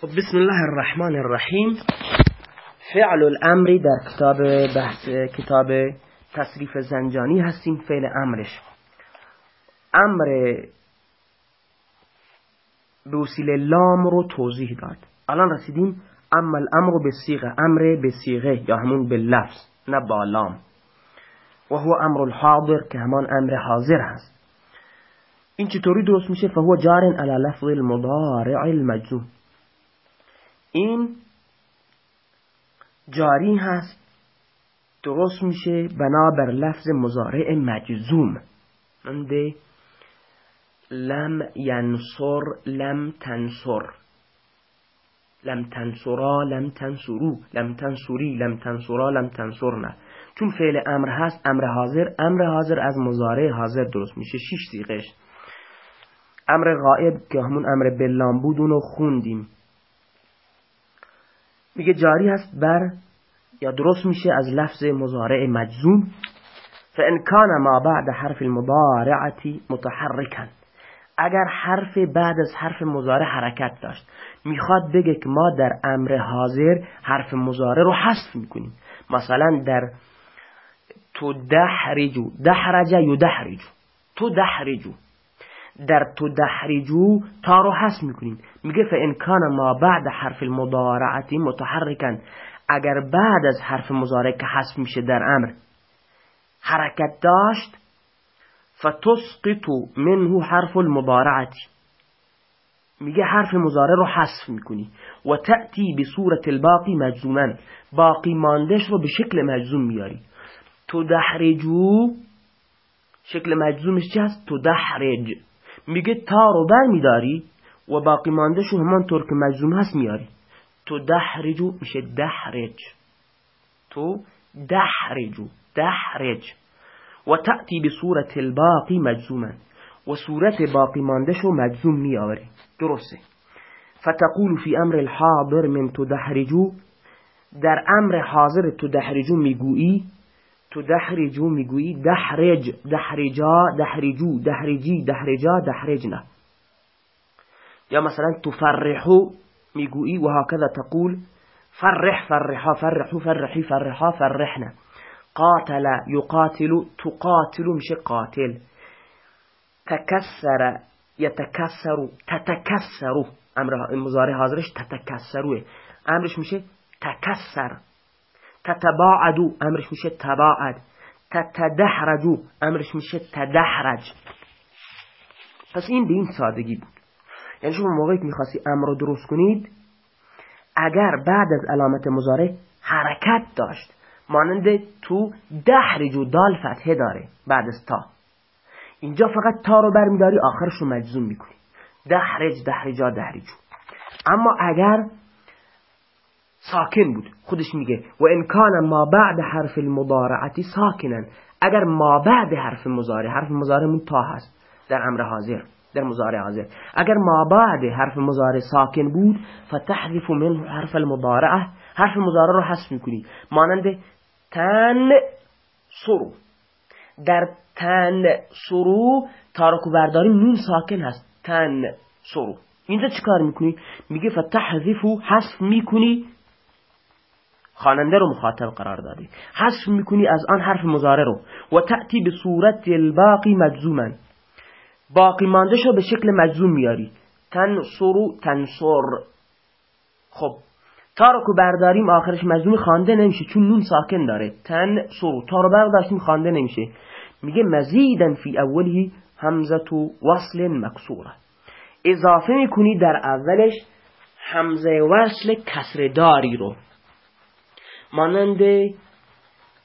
خب، بسم الله الرحمن الرحیم. فعل الامری در کتاب بحث کتاب تصریف زنجانی هستیم فعل امرش. امر به لام رو توضیح داد. الان رسیدیم اما الامر به سیغه امر به سیغه یا همون به لفظ نه با لام. و هو امر الحاضر که همان امر حاضر هست. این چطوری درست میشه؟ فهو جار علی لفظ المضارع المجزوم. این جاری هست درست میشه بنابر لفظ مزارع مجزوم. منده لم ینصر لم تنصر. لم تنصرا لم تنصرو. لم تنصری لم تنصرا لم تنصرنا. چون فعل امر هست امر حاضر امر حاضر از مزارع حاضر درست میشه. شش سیغش امر غائب که همون امر بلام بود اونو خوندیم. میگه جاری هست بر یا درست میشه از لفظ مزارع مجزوم. فان کان ما بعد حرف المضارعتی متحرکا اگر حرف بعد از حرف مزارع حرکت داشت می‌خواد بگه که ما در امر حاضر حرف مزارع رو حذف می‌کنیم. مثلا در تو دحرجو دحرج یدحرجو تو دحرجو در تو دحرجو تا رو حس می‌کنیم. میگه فان کان ما بعد حرف المضارعتی متحرکن اگر بعد از حرف مضارع که حذف میشه در امر حرکت داشت فتسقط منه حرف المضارعتی میگه حرف مضارع رو حذف می‌کنی. و تأتی به صورت الباقی مجزومن باقی ماندش رو به شکل مجزوم میاری تو دحرجو شکل مجزومش چی هست؟ تو دحرج میگه تا رو بر میداری و باقی مانده شو همانطور که مجزوم هست میاری. تو دحرجو میشه دحرج. تو دحرجو دحرج. و تأتی به صورت الباقی مجزوما و صورت باقی مانده شو مجزوم میاری درسته. فتقول فی امر الحاضر من تدحرجو در امر حاضر تدحرجو می‌گویی تو دحرجو میگویی دحرج دحرجا دحرجو دحرجی دحرجا دحرجنا. یا مثلا تفرحو میگویی و هكذا تقول فرح فرحا فرحو فرحی فرحا فرحنا. قاتل يقاتل تقاتل میشه قاتل. تكسر يتكسر تتكسر. أمر مضارع حاضرش تتكسروه أمرش میشه تکسر تتباعدو امرش میشه تباعد. تتدحرجو امرش میشه تدحرج. پس این به این سادگی بود. یعنی شما موقعی که می‌خواستی امر رو درست کنید اگر بعد از علامت مزاره حرکت داشت مانند تو دحرجو دال فتحه داره بعد از تا. اینجا فقط تا رو برمیداری آخرش رو مجزوم می‌کنی. دحرج دحرجا دحرجو اما اگر ساکن بود. خودش میگه و امکان ما بعد حرف المضارعتی ساکنن. اگر ما بعد حرف مضارع حرف مضارع تا هست در امر حاضر در مضارع حاضر. اگر ما بعد حرف مضارع ساکن بود فتحذف من حرف المضارعه. حرف مضارع رو حذف می‌کنی مانند تن سرو. در تن سرو تارکو برداریم نون ساکن هست. تن سرو. اینجا چیکار می‌کنی؟ میگه فتحذفو حذف می‌کنی خواننده رو مخاطب قرار دادی. حذف می‌کنی از آن حرف مزاره رو. و تأتی به صورت الباقی مجزوما. باقی مانده شو به شکل مجزوم میاری. تنصرو تنصر. خب تا رو که برداریم آخرش مجزوم خوانده نمیشه چون نون ساکن داره. تن سرو تا رو برداشتیم خوانده نمیشه. میگه مزیدن فی اولی همزه وصل مکسوره. اضافه می‌کنی در اولش همزه وصل کسر داری رو. مانند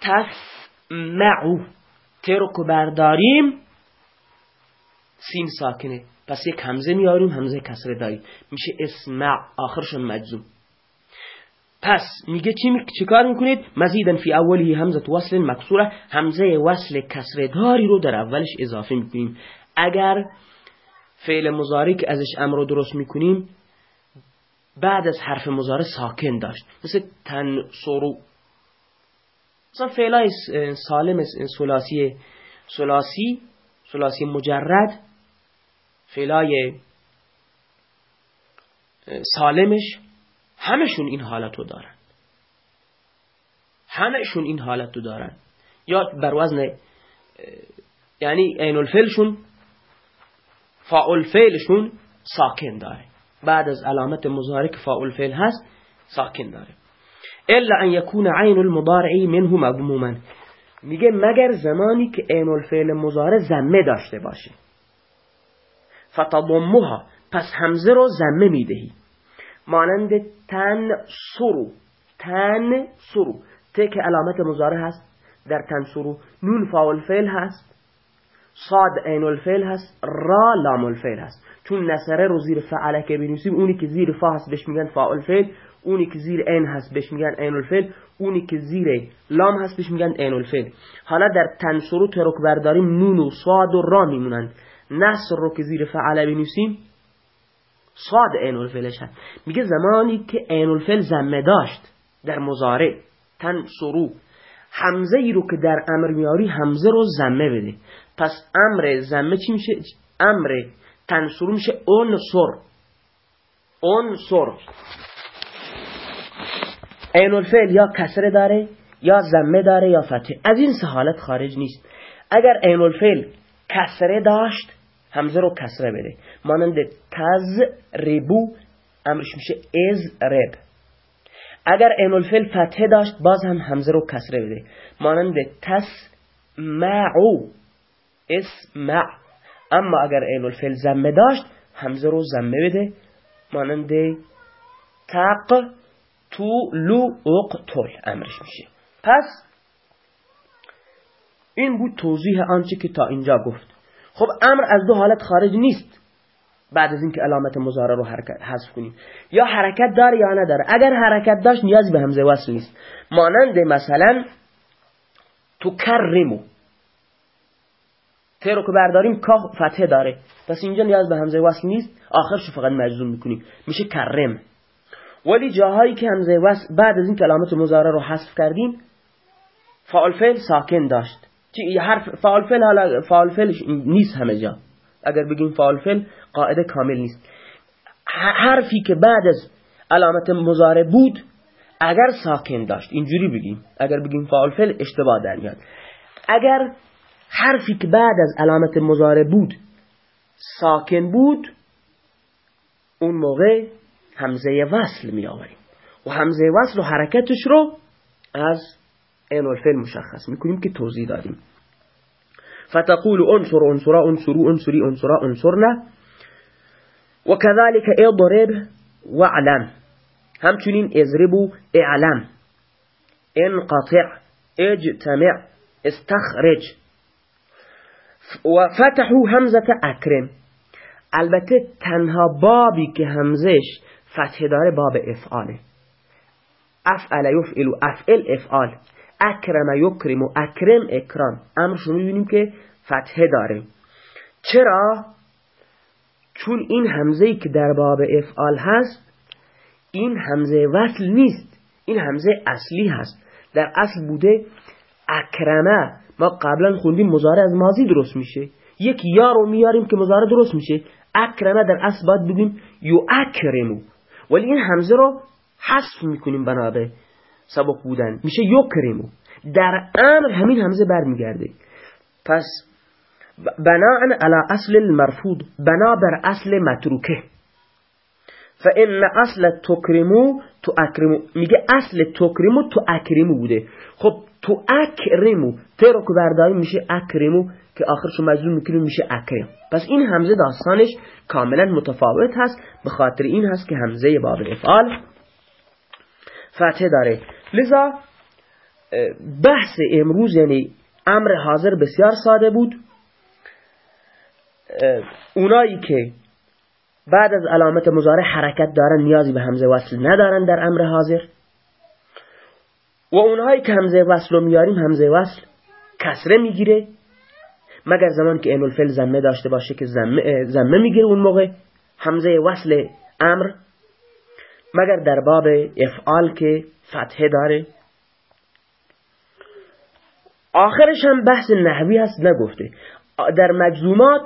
تسمعو. ترکو برداریم سین ساکنه. پس یک همزه میاریم همزه کسره داری میشه اسمع آخرشون مجزوم. پس میگه چی می... چیکار می‌کنید؟ مزیدن فی اولی همزه وصل مکسوره. همزه وصل کسره داری رو در اولش اضافه می‌کنیم. اگر فعل مضاری ازش امر رو درست می‌کنیم بعد از حرف مزاره ساکن داشت. مثل تنصرو مثلا فعلای سالم سلاسی سلاسی سلاسی مجرد فعلای سالمش همشون این حالت رو دارن. همشون این حالت رو دارن. یا بر وزن یعنی این الفلشون فاعل فعلشون ساکن داره. بعد از علامت مضارع که فاعل فعل هست ساکن داره. الا ان يكون عین المضارع منه مضموما. میگه مگر زمانی که عین الفعل مضارع زمه داشته باشه. فتضمها پس همزه رو زمه می‌دهی. مانند تن سرو تن سرو. ته که علامت مضارع هست در تن سرو. نون فاول فعل هست. صاد عین الفعل هست را لام الفعل هست. چون نصره رو زیر فعله که بنویسیم اونی که زیر فا هست بهش میگن فاعل فعل اونی که زیر عین هست بهش میگن عین الفعل اونی که زیر لام هست بهش میگن عین الفعل. حالا در تنصرو ترک برداریم نون و صاد و را میمونند نصر رو که زیر فعله بنویسیم صاد عین الفعلش هست. میگه زمانی که عین الفعل زمه داشت در مضارع تنصرو حمزه ای رو که در امر میاری حمزه رو زمه بده. پس امر زمه چی میشه؟ امر تنصرو میشه انصر انصر عین الفعل یا کسره داره یا زمه داره یا فتحه از این سه حالت خارج نیست. اگر عین الفعل کسره داشت همزه رو کسره بده. مانند تز ربو امرش میشه از رب اگر عین الفعل فتحه داشت باز هم همزه رو کسره بده. مانند تس معو اسمع. اما اگر عین الفعل زمه داشت همزه رو زمه بده. مانند تق تو لو اقتل امرش میشه. پس این بود توضیح آنچه که تا اینجا گفت. خب امر از دو حالت خارج نیست. بعد از اینکه علامت مضارع رو حرکت حذف کنیم. یا حرکت داره یا نداره. اگر حرکت داشت نیازی به همزه وصل نیست. مانند مثلا تو کرمو. تیرو که برداریم که فتحه داره. پس اینجا نیاز به همزه وصل نیست. آخرشو فقط مجزوم می‌کنیم. میشه کرم. ولی جاهایی که همزه وصل بعد از این کلامت مزاره رو حذف کردیم فعال فعل ساکن داشت. چی؟ حرف فعال فعل حالا فعال فعل نیست همه جا. اگر بگیم فعال فعل قاعده کامل نیست. حرفی که بعد از علامت مزاره بود اگر ساکن داشت. اینجوری بگیم. اگر بگیم فعال فعل اشتباه در میاد. اگر حرفی که بعد از علامت مزاره بود ساکن بود اون موقع همزه وصل می آوریم. و همزه وصل و حرکتش رو از این الفعل مشخص می‌کنیم که توضیح دادیم. فتقول انصر انصرا انصرو انصری انصرا انصرنا. وكذلك اضرب واعلم همچنین اضربو اعلم. انقطع اجتمع استخرج. و فتحو همزه اکرم. البته تنها بابی که همزش فتح داره باب افعاله. افعل یفعل افعل افعال. اکرم یکرم و اکرم اکرام. امرشو می‌بینیم که فتحه داره. چرا؟ چون این همزه که در باب افعال هست این همزه وصل نیست. این همزه اصلی هست. در اصل بوده اکرمه. ما قبلا خوندیم مزاره از ماضی درست میشه. یک یا رو میاریم که مزاره درست میشه. اکرمه در اصل باید بگیم یو اکرمو ولی این همزه رو حذف می‌کنیم بنا به سبق بودن. میشه یکرمو. در امر همین همزه برمیگرده. پس بناء على اصل المرفوض بنا بر اصل متروکه. فان اصل تکرمو تو اکرمو میگه اصل تکرمو تو اکرمو بوده. خب تو اکرمو ترو که برداریم میشه اکرمو که آخرشو مجزوم می‌کنیم میشه اکرم. پس این همزه داستانش کاملا متفاوت هست. به خاطر این هست که همزه باب افعال فتحه داره. لذا بحث امروز یعنی امر حاضر بسیار ساده بود. اونایی که بعد از علامت مزاره حرکت دارن نیازی به همزه وصل ندارن در امر حاضر. و اونهایی که همزه وصل رو میاریم همزه وصل کسره می‌گیره. مگر زمان که الفل زمه داشته باشه که زمه, زمه می‌گیره اون موقع همزه وصل امر. مگر در باب افعال که فتحه داره. آخرش هم بحث نحوی هست نگفته. در مجزومات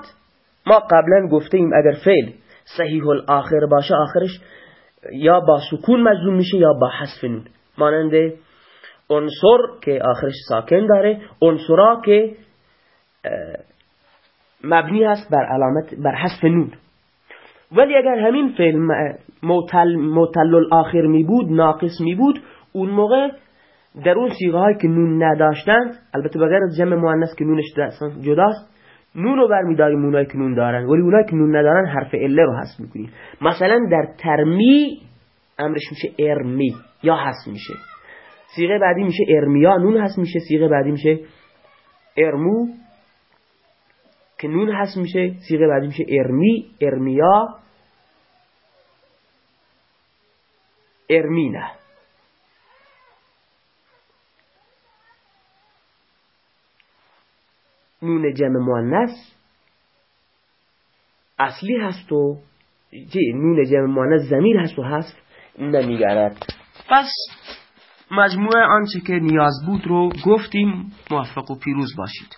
ما قبلا گفته ایم اگر فعل صحیح الاخر باشه آخرش یا با سکون مجزوم میشه یا با حذف نون. مانند عنصر که آخرش ساکن داره عنصرا که مبنی هست بر علامت بر حذف نون. ولی اگر همین فعل موتل, موتل الاخر می بود ناقص می بود اون موقع در اون سیغه که نون نداشتند البته بغیر از جمع مؤنث که نونش جداست نون رو برمیداریم اونایی که نون دارن. ولی اونایی که نون ندارن حرف اله رو حذف می‌کنیم. مثلا در ترمی امرش میشه ارمی یا حذف میشه. سیغه بعدی میشه ارمیا نون حذف میشه. سیغه بعدی میشه ارمو که نون حذف میشه. سیغه بعدی میشه ارمی ارمیا ارمینه. نون جمع مؤنث اصلی هست و نون جمع مؤنث زمیر هست و هست نمیگرد پس مجموعه آنچه که نیاز بود رو گفتیم موفق و پیروز باشید.